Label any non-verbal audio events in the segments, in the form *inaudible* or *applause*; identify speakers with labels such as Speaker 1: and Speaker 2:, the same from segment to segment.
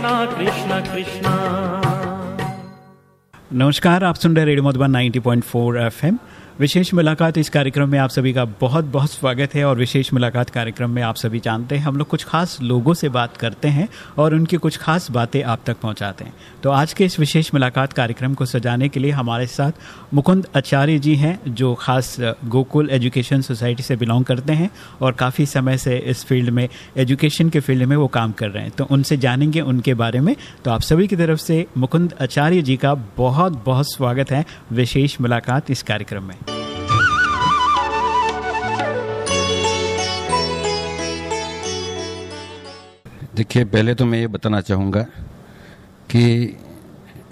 Speaker 1: कृष्णा कृष्णा कृष्णा।
Speaker 2: नमस्कार आप सुन रहे रेडियो मधुबन 90.4 एफएम। विशेष मुलाकात इस कार्यक्रम में आप सभी का बहुत बहुत स्वागत है और विशेष मुलाकात कार्यक्रम में आप सभी जानते हैं, हम लोग कुछ खास लोगों से बात करते हैं और उनकी कुछ खास बातें आप तक पहुंचाते हैं। तो आज के इस विशेष मुलाकात कार्यक्रम को सजाने के लिए हमारे साथ मुकुंद आचार्य जी हैं, जो खास गोकुल एजुकेशन सोसाइटी से बिलोंग करते हैं और काफ़ी समय से इस फ़ील्ड में, एजुकेशन के फ़ील्ड में वो काम कर रहे हैं। तो उनसे जानेंगे उनके बारे में। तो आप सभी की तरफ़ से मुकुंद आचार्य जी का बहुत बहुत स्वागत है। विशेष मुलाकात इस कार्यक्रम में।
Speaker 3: देखिए पहले तो मैं ये बताना चाहूँगा कि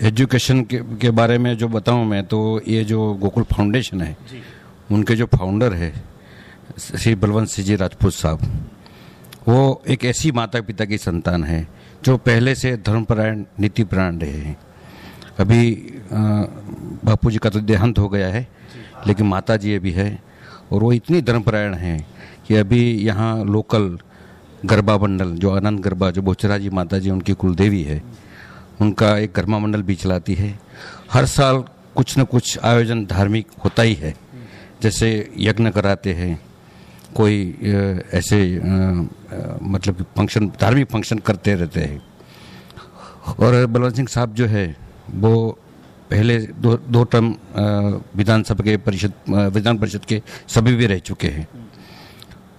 Speaker 3: एजुकेशन के, के बारे में जो बताऊँ मैं तो ये जो गोकुल फाउंडेशन है उनके जो फाउंडर है श्री बलवंत सिंह जी राजपूत साहब वो एक ऐसी माता पिता की संतान है जो पहले से धर्मपरायण नीतिपरायण रहे हैं। अभी बापू जी का तो देहांत हो गया है लेकिन माता जी अभी है और वो इतनी धर्मपरायण हैं कि अभी यहाँ लोकल गरबा मंडल, जो आनंद गरबा, जो बोचरा जी, माता जी, उनकी कुलदेवी है, उनका एक गरमा मंडल भी चलाती है। हर साल कुछ न कुछ आयोजन धार्मिक होता ही है। जैसे यज्ञ कराते हैं, कोई ऐसे मतलब फ़ंक्शन, धार्मिक फ़ंक्शन करते रहते हैं। और बलवंत सिंह साहब जो है, वो पहले दो दो टर्म विधानसभा के परिषद विधान परिषद के सभी भी रह चुके हैं।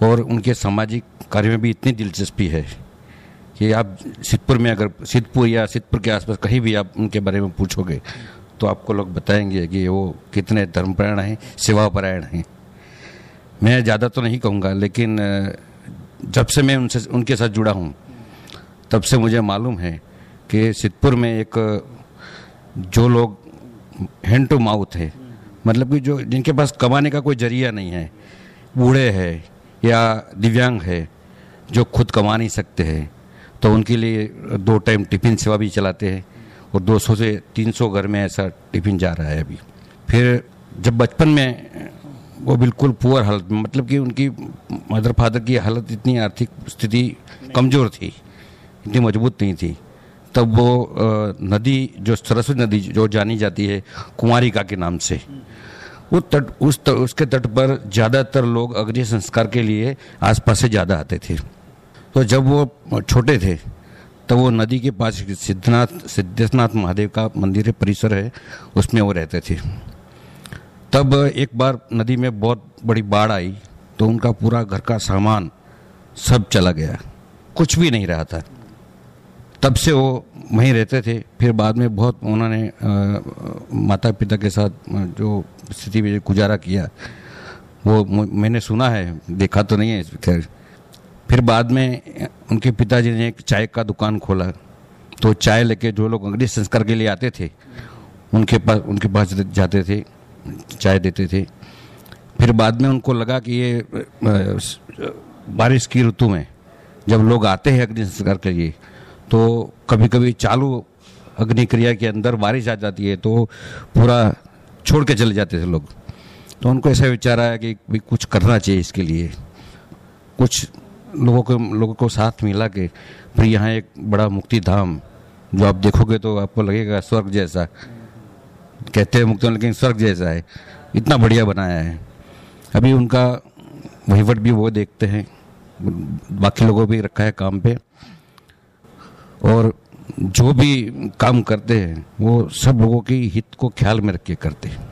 Speaker 3: और उनके सामाजिक कार्य में भी इतनी दिलचस्पी है कि आप सिद्धपुर में अगर, सिद्धपुर या सिद्धपुर के आसपास कहीं भी आप उनके बारे में पूछोगे तो आपको लोग बताएँगे कि वो कितने धर्मपरायण हैं, सेवापरायण हैं। मैं ज़्यादा तो नहीं कहूँगा, लेकिन जब से मैं उनसे, उनके साथ जुड़ा हूँ, तब से मुझे मालूम है कि सिद्धपुर में एक, जो लोग हैंड टू माउथ है मतलब कि जो, जिनके पास कमाने का कोई ज़रिया नहीं है, बूढ़े हैं या दिव्यांग है जो खुद कमा नहीं सकते हैं तो उनके लिए दो टाइम टिफ़िन सेवा भी चलाते हैं और 200 से 300 घर में ऐसा टिफ़िन जा रहा है अभी। फिर जब बचपन में वो बिल्कुल पुअर हालत में मतलब कि उनकी मदर फादर की हालत इतनी आर्थिक स्थिति कमज़ोर थी इतनी मज़बूत नहीं थी तब वो नदी जो सरस्वती नदी जो जानी जाती है कुमारिका के नाम से वो तट उस तट, उसके तट पर ज़्यादातर लोग अग्नि संस्कार के लिए आसपास से ज़्यादा आते थे। तो जब वो छोटे थे तब वो नदी के पास सिद्धनाथ सिद्धनाथ महादेव का मंदिर है परिसर है उसमें वो रहते थे। तब एक बार नदी में बहुत बड़ी बाढ़ आई तो उनका पूरा घर का सामान सब चला गया। कुछ भी नहीं रहा था। तब से वो वहीं रहते थे। फिर बाद में बहुत उन्होंने माता पिता के साथ जो स्थिति में गुजारा किया, वो मैंने सुना है, देखा तो नहीं है खैर। फिर बाद में उनके पिताजी ने एक चाय का दुकान खोला। तो चाय लेके जो लोग अग्नि संस्कार के लिए आते थे, उनके पास उनके पास जाते थे, चाय देते थे। फिर बाद में उनको लगा कि ये बारिश की ऋतु में, जब लोग आते हैं अग्नि संस्कार के लिए तो कभी कभी चालू अग्नि क्रिया के अंदर बारिश आ जाती है तो पूरा छोड़ के चले जाते थे लोग। तो उनको ऐसा विचार आया कि भी कुछ करना चाहिए इसके लिए। कुछ लोगों को लोगों को साथ मिला के फिर यहाँ एक बड़ा मुक्ति धाम, जो आप देखोगे तो आपको लगेगा स्वर्ग जैसा। कहते हैं मुक्ति, लेकिन स्वर्ग जैसा है। इतना बढ़िया बनाया है। अभी उनका वहीवट भी वो देखते हैं। बाकी लोगों भी रखा है काम पे। और जो भी काम करते हैं, वो सब लोगों के हित को ख्याल में रख के करते हैं।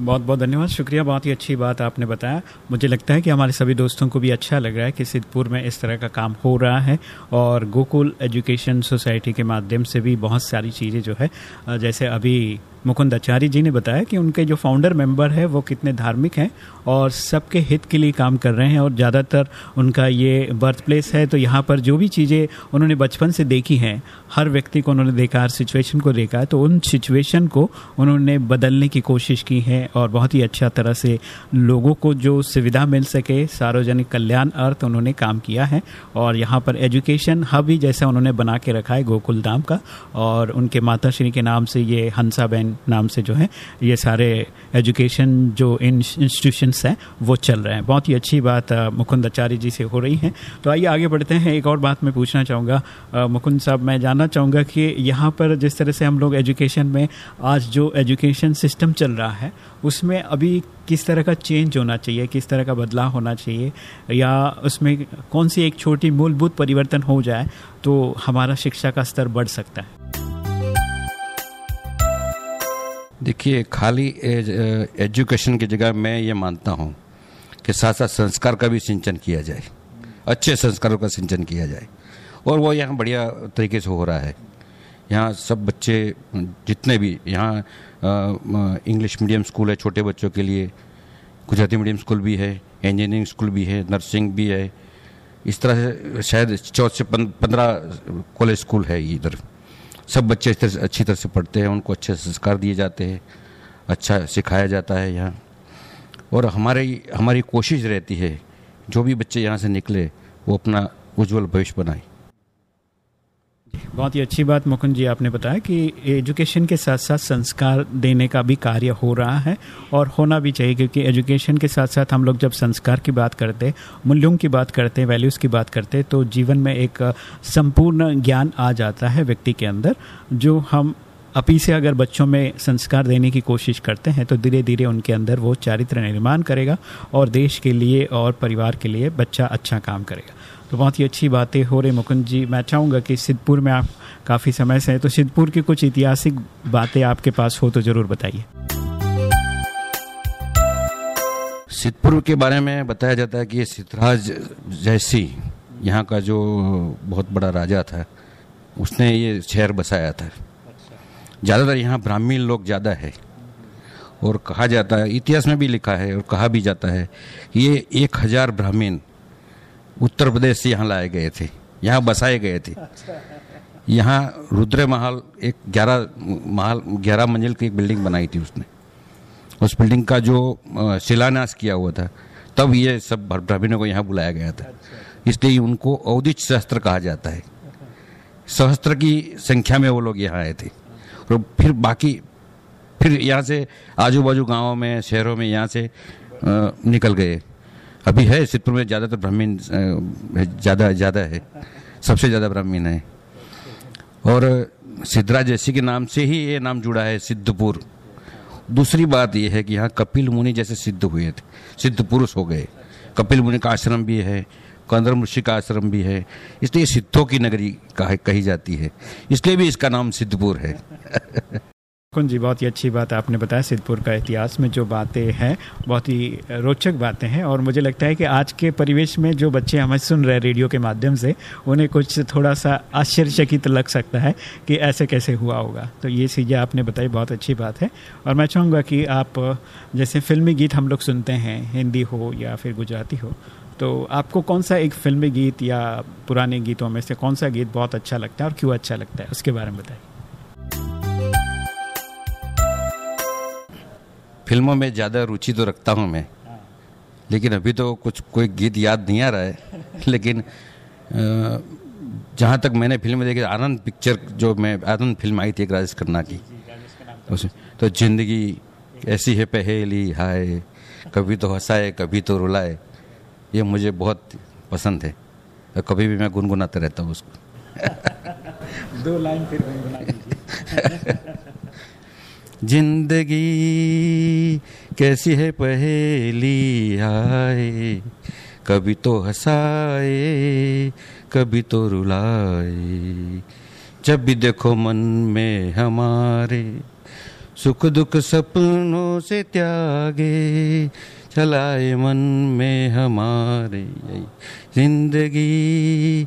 Speaker 2: बहुत बहुत धन्यवाद। शुक्रिया, बहुत ही अच्छी बात आपने बताया। मुझे लगता है कि हमारे सभी दोस्तों को भी अच्छा लग रहा है कि सिद्धपुर में इस तरह का काम हो रहा है और गोकुल एजुकेशन सोसाइटी के माध्यम से भी बहुत सारी चीज़ें जो है जैसे अभी मुकुंद आचार्य जी ने बताया कि उनके जो फाउंडर मेंबर है, वो कितने धार्मिक हैं और सबके हित के लिए काम कर रहे हैं और ज़्यादातर उनका ये बर्थ प्लेस है। तो यहाँ पर जो भी चीज़ें उन्होंने बचपन से देखी हैं, हर व्यक्ति को उन्होंने देखा, हर सिचुएशन को देखा है तो उन सिचुएशन को उन्होंने बदलने की कोशिश की है और बहुत ही अच्छा तरह से लोगों को जो सुविधा मिल सके, सार्वजनिक कल्याण अर्थ उन्होंने काम किया है और यहाँ पर एजुकेशन हब ही जैसा उन्होंने बना के रखा है गोकुल धाम का और उनके माता श्री के नाम से ये हंसा बहन नाम से जो है, ये सारे एजुकेशन जो इन इंस्टीट्यूशंस हैं, वो चल रहे हैं। बहुत ही अच्छी बात मुकुंद आचार्य जी से हो रही है। तो आइए आगे बढ़ते हैं। एक और बात मैं पूछना चाहूँगा। मुकुंद साहब, मैं जानना चाहूँगा कि यहाँ पर जिस तरह से हम लोग एजुकेशन में आज जो एजुकेशन सिस्टम चल रहा है, उसमें अभी किस तरह का चेंज होना चाहिए, किस तरह का बदलाव होना चाहिए, या उसमें कौन सी एक छोटी मूलभूत परिवर्तन हो जाए तो हमारा शिक्षा का स्तर बढ़ सकता है?
Speaker 3: देखिए खाली एज, एजुकेशन की जगह मैं ये मानता हूँ कि साथ साथ संस्कार का भी सिंचन किया जाए। अच्छे संस्कारों का सिंचन किया जाए। और वो यहाँ बढ़िया तरीके से हो रहा है। यहाँ सब बच्चे जितने भी यहाँ इंग्लिश मीडियम स्कूल है छोटे बच्चों के लिए। गुजराती मीडियम स्कूल भी है इंजीनियरिंग स्कूल भी है नर्सिंग भी है। इस तरह से शायद चौथ से पंद्रह कॉलेज स्कूल है इधर। सब बच्चे इस तरह से, अच्छी तरह से पढ़ते हैं, उनको अच्छे संस्कार दिए जाते हैं अच्छा सिखाया जाता है यहाँ। और हमारे, हमारी कोशिश रहती है, जो भी बच्चे यहाँ से निकले, वो अपना उज्जवल भविष्य बनाए।
Speaker 2: बहुत ही अच्छी बात मुकुंद जी आपने बताया कि एजुकेशन के साथ साथ संस्कार देने का भी कार्य हो रहा है और होना भी चाहिए क्योंकि एजुकेशन के साथ साथ हम लोग जब संस्कार की बात करते, मूल्यों की बात करते वैल्यूज़ की बात करते तो जीवन में एक संपूर्ण ज्ञान आ जाता है व्यक्ति के अंदर, जो हम अपी से अगर बच्चों में संस्कार देने की कोशिश करते हैं तो धीरे धीरे उनके अंदर वो चारित्र निर्माण करेगा और देश के लिए और परिवार के लिए बच्चा अच्छा काम करेगा। तो बहुत ही अच्छी बातें हो रही मुकुंद जी। मैं चाहूँगा कि सिद्धपुर में आप काफ़ी समय से हैं तो सिद्धपुर की कुछ ऐतिहासिक बातें आपके पास हो तो ज़रूर बताइए।
Speaker 3: सिद्धपुर के बारे में बताया जाता है कि ये सिद्धराज जैसी, यहाँ का जो बहुत बड़ा राजा था, उसने ये शहर बसाया था। ज़्यादातर यहाँ ब्राह्मीण लोग ज़्यादा है, और कहा जाता है, इतिहास में भी लिखा है और कहा भी जाता है ये एक हज़ार ब्राह्मीण उत्तर प्रदेश से यहाँ लाए गए थे। यहाँ बसाए गए थे। यहाँ रुद्र महल एक ग्यारह महल, ग्यारह मंजिल की एक बिल्डिंग बनाई थी उसने। उस बिल्डिंग का जो शिलान्यास किया हुआ था, तब ये सब ब्राह्मणों को यहाँ बुलाया गया था। इसलिए उनको अवधिच सहस्त्र कहा जाता है। सहस्त्र की संख्या में वो लोग यहाँ आए थे। और फिर बाकी, फिर यहाँ से आजू बाजू गाँवों में, शहरों में यहाँ से निकल गए। अभी है सिद्धपुर में ज़्यादातर ब्राह्मीण ज़्यादा ज़्यादा है। सबसे ज़्यादा ब्राह्मीण है। और सिद्धरा जैसी के नाम से ही ये नाम जुड़ा है सिद्धपुर। दूसरी बात यह है कि यहाँ कपिल मुनि जैसे सिद्ध हुए थे। सिद्ध पुरुष हो गए। कपिल मुनि का आश्रम भी है, कंदर ऋषि का आश्रम भी है। इसलिए सिद्धों की नगरी कही जाती है। इसलिए भी इसका नाम सिद्धपुर है। *laughs*
Speaker 2: कुंज जी, बहुत ही अच्छी बात आपने बताया, सिद्धपुर का इतिहास में जो बातें हैं, बहुत ही रोचक बातें हैं और मुझे लगता है कि आज के परिवेश में जो बच्चे हमें सुन रहे रेडियो के माध्यम से, उन्हें कुछ थोड़ा सा आश्चर्यचकित लग सकता है कि ऐसे कैसे हुआ होगा। तो ये चीज़ें आपने बताई, बहुत अच्छी बात है। और मैं चाहूँगा कि आप जैसे फिल्मी गीत हम लोग सुनते हैं, हिंदी हो या फिर गुजराती हो तो आपको कौन सा एक फिल्मी गीत या पुराने गीतों में से कौन सा गीत बहुत अच्छा लगता है और क्यों अच्छा लगता है, उसके बारे में बताइए।
Speaker 3: फ़िल्मों में ज़्यादा रुचि तो रखता हूँ मैं। लेकिन अभी तो कुछ कोई गीत याद नहीं आ रहा है। *laughs* लेकिन जहाँ तक मैंने फ़िल्म देखी आनंद पिक्चर जो मैं आनंद फ़िल्म आई थी एक राजेश खन्ना की। उसमें तो ज़िंदगी ऐसी है पहेली हाय कभी तो हंसाए कभी तो रुलाए। ये मुझे बहुत पसंद है। और कभी भी मैं गुनगुनाता रहता हूँ उसको। *laughs*
Speaker 2: दो लाइन फिर गुनगुना *laughs*
Speaker 3: ज़िंदगी कैसी है पहेली आए, कभी तो हंसाए, कभी तो रुलाए। जब भी देखो मन में हमारे सुख दुख सपनों से त्यागे, चलाए मन में हमारे। ज़िंदगी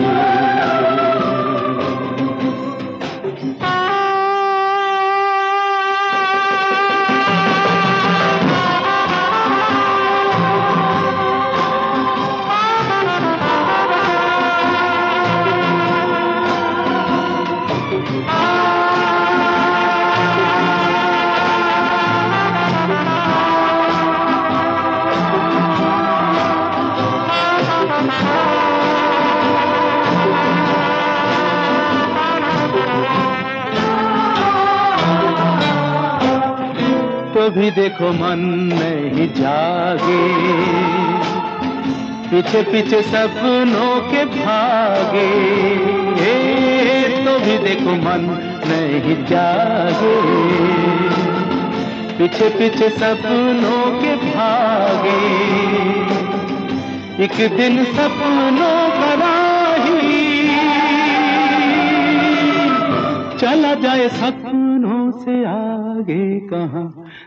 Speaker 4: भी देखो मन नहीं जागे। पीछे पीछे सपनों के भागे। तो भी देखो मन नहीं जागे। पीछे पीछे सपनों के भागे। एक दिन सपनों राही। चला जाए सपनों से आगे कहा?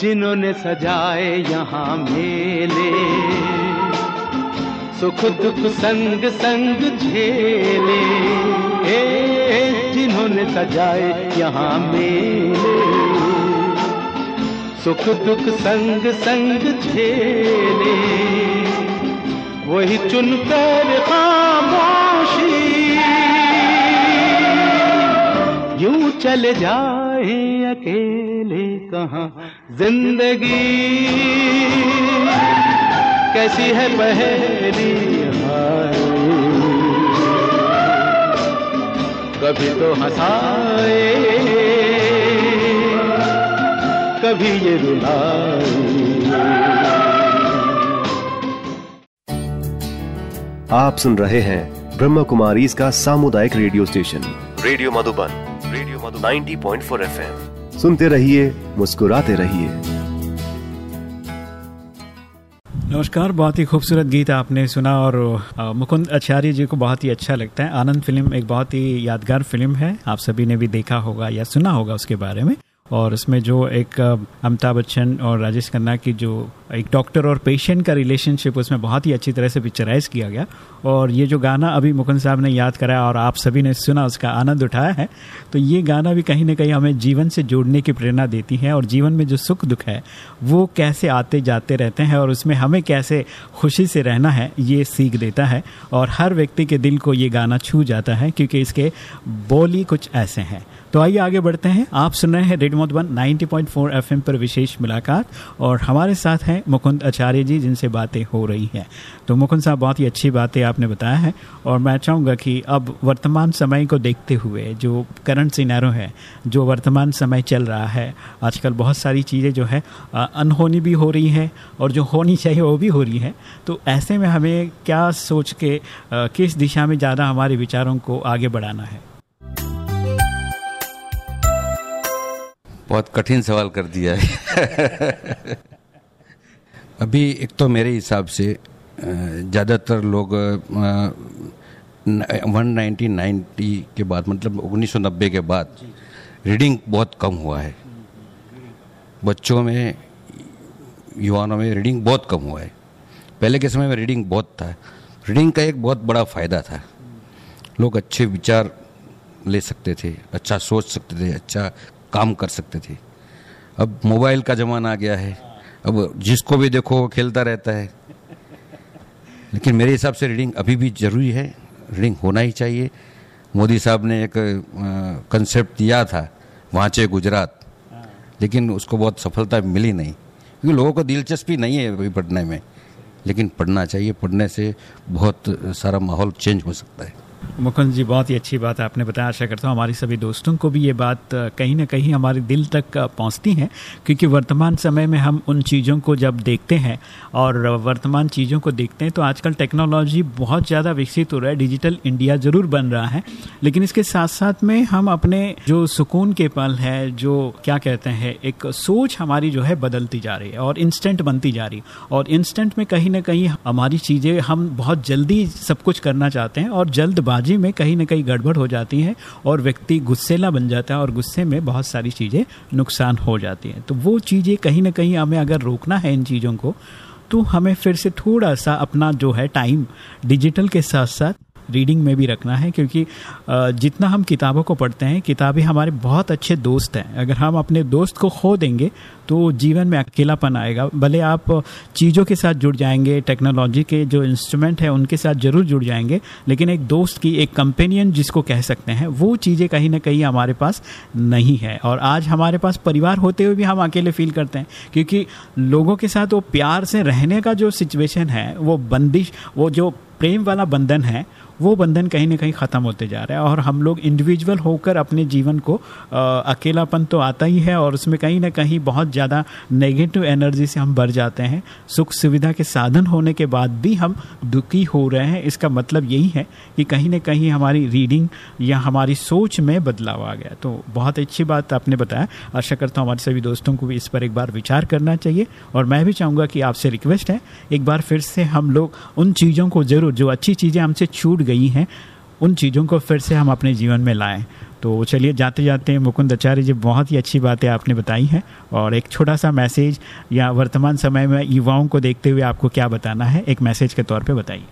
Speaker 4: जिन्होंने सजाए यहाँ मेले। सुख दुख संग संग झेले। ए, जिन्होंने सजाए यहाँ मेले। सुख दुख संग संग झेले। वही चुनकर खामोशी। यूँ चले जाए अकेले। कहा? ज़िंदगी। कैसी है पहेली कभी तो हंसाए, कभी ये
Speaker 5: आप सुन रहे हैं ब्रह्म कुमारी इसका सामुदायिक radio station, radio Madhuban, radio Madhu 90.4 FM. सुनते रहिए, मुस्कुराते रहिए।
Speaker 2: नमस्कार, बहुत ही खूबसूरत गीत आपने सुना और मुकुंद आचार्य जी को बहुत ही अच्छा लगता है। आनंद फ़िल्म एक बहुत ही यादगार फ़िल्म है। आप सभी ने भी देखा होगा या सुना होगा उसके बारे में। और उसमें जो एक अमिताभ बच्चन और राजेश खन्ना की जो एक डॉक्टर और पेशेंट का रिलेशनशिप, उसमें बहुत ही अच्छी तरह से पिक्चराइज किया गया। और ये जो गाना अभी मुकुंद साहब ने याद कराया और आप सभी ने सुना, उसका आनंद उठाया है तो ये गाना भी कहीं ना कहीं हमें जीवन से जोड़ने की प्रेरणा देती है और जीवन में जो सुख दुख है, वो कैसे आते जाते रहते हैं और उसमें हमें कैसे खुशी से रहना है, ये सीख देता है। और हर व्यक्ति के दिल को ये गाना छू जाता है, क्योंकि इसके बोली कुछ ऐसे हैं। तो आइए आगे बढ़ते हैं। आप सुन रहे हैं रेड रेडियो मधुबन 90.4 एफएम पर विशेष मुलाकात और हमारे साथ हैं मुकुंद आचार्य जी, जिनसे बातें हो रही हैं। तो मुकुंद साहब, बहुत ही अच्छी बातें आपने बताया है और मैं चाहूँगा कि अब वर्तमान समय को देखते हुए जो करंट सिनेरो है, जो वर्तमान समय चल रहा है, आजकल बहुत सारी चीज़ें जो है अनहोनी भी हो रही हैं और जो होनी चाहिए वो भी हो रही है। तो ऐसे में हमें क्या सोच के किस दिशा में ज़्यादा हमारे विचारों को आगे बढ़ाना है?
Speaker 3: बहुत कठिन सवाल कर दिया है। *laughs* अभी एक तो मेरे हिसाब से ज़्यादातर लोग वन नाइनटीन नाइन्टी के बाद मतलब 1990 के बाद रीडिंग बहुत कम हुआ है। बच्चों में युवाओं में रीडिंग बहुत कम हुआ है। पहले के समय में रीडिंग बहुत था। रीडिंग का एक बहुत बड़ा फ़ायदा था। लोग अच्छे विचार ले सकते थे अच्छा सोच सकते थे अच्छा काम कर सकते थे। अब मोबाइल का ज़माना आ गया है। अब जिसको भी देखो वो खेलता रहता है। लेकिन मेरे हिसाब से रीडिंग अभी भी ज़रूरी है। रीडिंग होना ही चाहिए। मोदी साहब ने एक कंसेप्ट दिया था, वाँचे गुजरात। लेकिन उसको बहुत सफलता मिली नहीं। क्योंकि लोगों को दिलचस्पी नहीं है अभी पढ़ने में। लेकिन पढ़ना चाहिए। पढ़ने से बहुत सारा माहौल चेंज हो सकता है।
Speaker 2: मुकुंद जी, बहुत ही अच्छी बात आपने बताया। आशा करता हूँ हमारी सभी दोस्तों को भी ये बात कहीं ना कहीं हमारे दिल तक पहुँचती है, क्योंकि वर्तमान समय में हम उन चीज़ों को जब देखते हैं और वर्तमान चीज़ों को देखते हैं तो आजकल टेक्नोलॉजी बहुत ज़्यादा विकसित हो रहा है। डिजिटल इंडिया ज़रूर बन रहा है, लेकिन इसके साथ साथ में हम अपने जो सुकून के पल है, जो क्या कहते हैं, एक सोच हमारी जो है बदलती जा रही है और इंस्टेंट बनती जा रही है। और इंस्टेंट में कहीं ना कहीं हमारी चीज़ें हम बहुत जल्दी सब कुछ करना चाहते हैं और जल्दबाजी बाजी में कहीं ना कहीं गड़बड़ हो जाती है और व्यक्ति गुस्सेला बन जाता है और गुस्से में बहुत सारी चीज़ें नुकसान हो जाती हैं। तो वो चीज़ें कहीं ना कहीं हमें अगर रोकना है इन चीज़ों को तो हमें फिर से थोड़ा सा अपना जो है टाइम डिजिटल के साथ साथ रीडिंग में भी रखना है, क्योंकि जितना हम किताबों को पढ़ते हैं, किताबें हमारे बहुत अच्छे दोस्त हैं। अगर हम अपने दोस्त को खो देंगे तो जीवन में अकेलापन आएगा। भले आप चीज़ों के साथ जुड़ जाएँगे टेक्नोलॉजी के जो इंस्ट्रूमेंट है, उनके साथ ज़रूर जुड़ जाएँगे, लेकिन एक दोस्त की, एक कंपेनियन जिसको कह सकते हैं, वो चीज़ें कहीं ना कहीं हमारे पास नहीं है। और आज हमारे पास परिवार होते हुए भी हम अकेले फील करते हैं, क्योंकि लोगों के साथ वो प्यार से रहने का जो सिचुएशन है, वो बंदिश, वो जो प्रेम वाला बंधन है वो बंधन कहीं ना कहीं ख़त्म होते जा रहा है और हम लोग इंडिविजुअल होकर अपने जीवन को अकेलापन तो आता ही है और उसमें कहीं ना कहीं बहुत ज़्यादा नेगेटिव एनर्जी से हम भर जाते हैं। सुख सुविधा के साधन होने के बाद भी हम दुखी हो रहे हैं। इसका मतलब यही है कि कहीं ना कहीं हमारी रीडिंग या हमारी सोच में बदलाव आ गया। तो बहुत अच्छी बात आपने बताया। आशा करता हूँ हमारे सभी दोस्तों को भी इस पर एक बार विचार करना चाहिए और मैं भी चाहूँगा कि आपसे रिक्वेस्ट है, एक बार फिर से हम लोग उन चीज़ों को ज़रूर, जो अच्छी चीज़ें हमसे छूट गई हैं, उन चीज़ों को फिर से हम अपने जीवन में लाएँ। तो चलिए जाते जाते मुकुंद आचार्य जी, बहुत ही अच्छी बातें आपने बताई हैं, और एक छोटा सा मैसेज या वर्तमान समय में युवाओं को देखते हुए आपको क्या बताना है, एक मैसेज के तौर पे बताइए।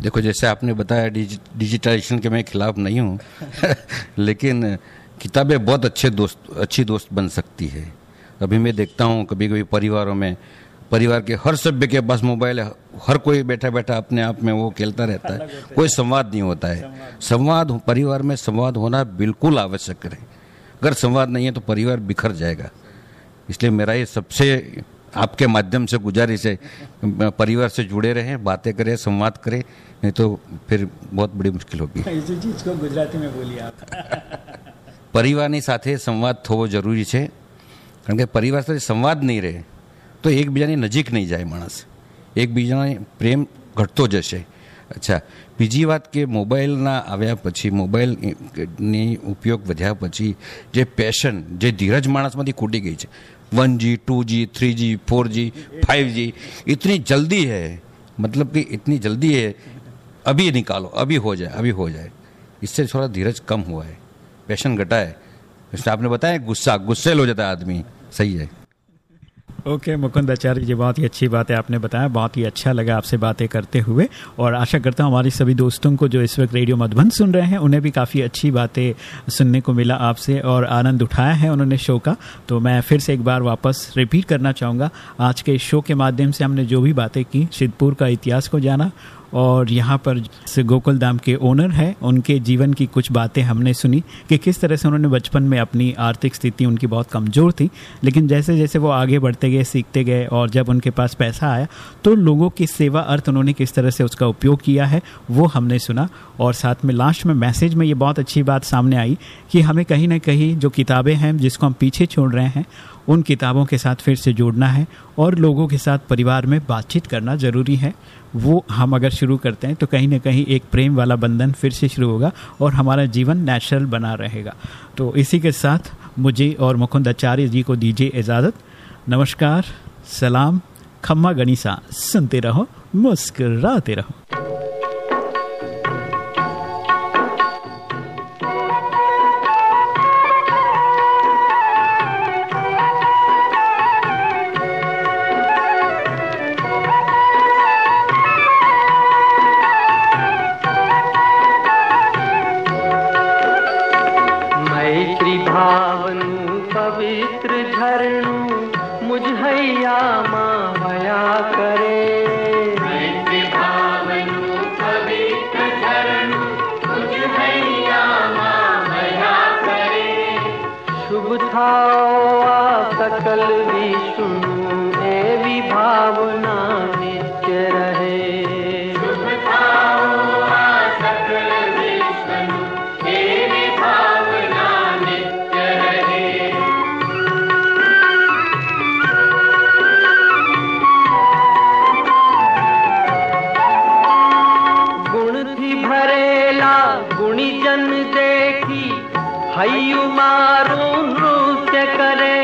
Speaker 3: देखो, जैसे आपने बताया डिजिटलाइजेशन के मैं खिलाफ नहीं हूँ, *laughs* लेकिन किताबें बहुत अच्छे दोस्त, अच्छी दोस्त बन सकती है। अभी मैं देखता हूँ कभी कभी परिवारों में परिवार के हर सभ्य के पास मोबाइल है हर कोई बैठा बैठा अपने आप में वो खेलता रहता है कोई संवाद नहीं होता है संवाद परिवार में संवाद होना बिल्कुल आवश्यक है अगर संवाद नहीं है तो परिवार बिखर जाएगा इसलिए मेरा ये सबसे आपके माध्यम से गुजारिश है परिवार से जुड़े रहें बातें करें संवाद करें नहीं तो फिर बहुत बड़ी मुश्किल होगी *laughs*
Speaker 2: गुजराती में बोलिए आप *laughs*
Speaker 3: પરિવારની સાથે સંવાદ થવો જરૂરી છે કારણ કે પરિવાર સાથે સંવાદ નહીં રહે તો એકબીજાની નજીક નહીં જાય માણસ એકબીજાને પ્રેમ ઘટતો જશે અચ્છા બીજી વાત કે મોબાઈલના આવ્યા પછી મોબાઈલની ઉપયોગ વધ્યા પછી જે પેશન જે ધીરજ માણસમાંથી ખૂટી ગઈ છે one G two G three G four G five G इतनी जल्दी है मतलब कि इतनी जल्दी है अभी निकालो अभी हो जाए अभी हो जाए इससे थोड़ा धीरज कम हुआ है पैशन घटा है इसलिए आपने बताया गुस्सा गुस्से हो जाता है आदमी सही है
Speaker 2: ओके मुकुंद आचार्य जी, बहुत ही अच्छी बात है आपने बताया, बहुत ही अच्छा लगा आपसे बातें करते हुए। और आशा करता हूँ हमारे सभी दोस्तों को जो इस वक्त रेडियो मधुबन सुन रहे हैं, उन्हें भी काफ़ी अच्छी बातें सुनने को मिला आपसे और आनंद उठाया है उन्होंने शो का। तो मैं फिर से एक बार वापस रिपीट करना चाहूँगा, आज के शो के माध्यम से हमने जो भी बातें की, सिद्धपुर का इतिहास को जाना और यहाँ पर गोकुल धाम के ओनर हैं। उनके जीवन की कुछ बातें हमने सुनी कि किस तरह से उन्होंने बचपन में अपनी आर्थिक स्थिति उनकी बहुत कमज़ोर थी, लेकिन जैसे जैसे वो आगे बढ़ते गए, सीखते गए और जब उनके पास पैसा आया तो लोगों की सेवा अर्थ उन्होंने किस तरह से उसका उपयोग किया है, वो हमने सुना। और साथ में लास्ट में मैसेज में ये बहुत अच्छी बात सामने आई कि हमें कहीं ना कहीं जो किताबें हैं, जिसको हम पीछे छोड़ रहे हैं उन किताबों के साथ फिर से जोड़ना है और लोगों के साथ परिवार में बातचीत करना ज़रूरी है। वो हम अगर शुरू करते हैं तो कहीं ना कहीं एक प्रेम वाला बंधन फिर से शुरू होगा और हमारा जीवन नेचुरल बना रहेगा। तो इसी के साथ मुझे और मुकुंद आचार्य जी को दीजिए इजाज़त। नमस्कार, सलाम, खम्मा गणिसा, सुनते रहो, मुस्कराते रहो।
Speaker 6: पवित्र झरणू मुझैया हयु मारू नृत्य करे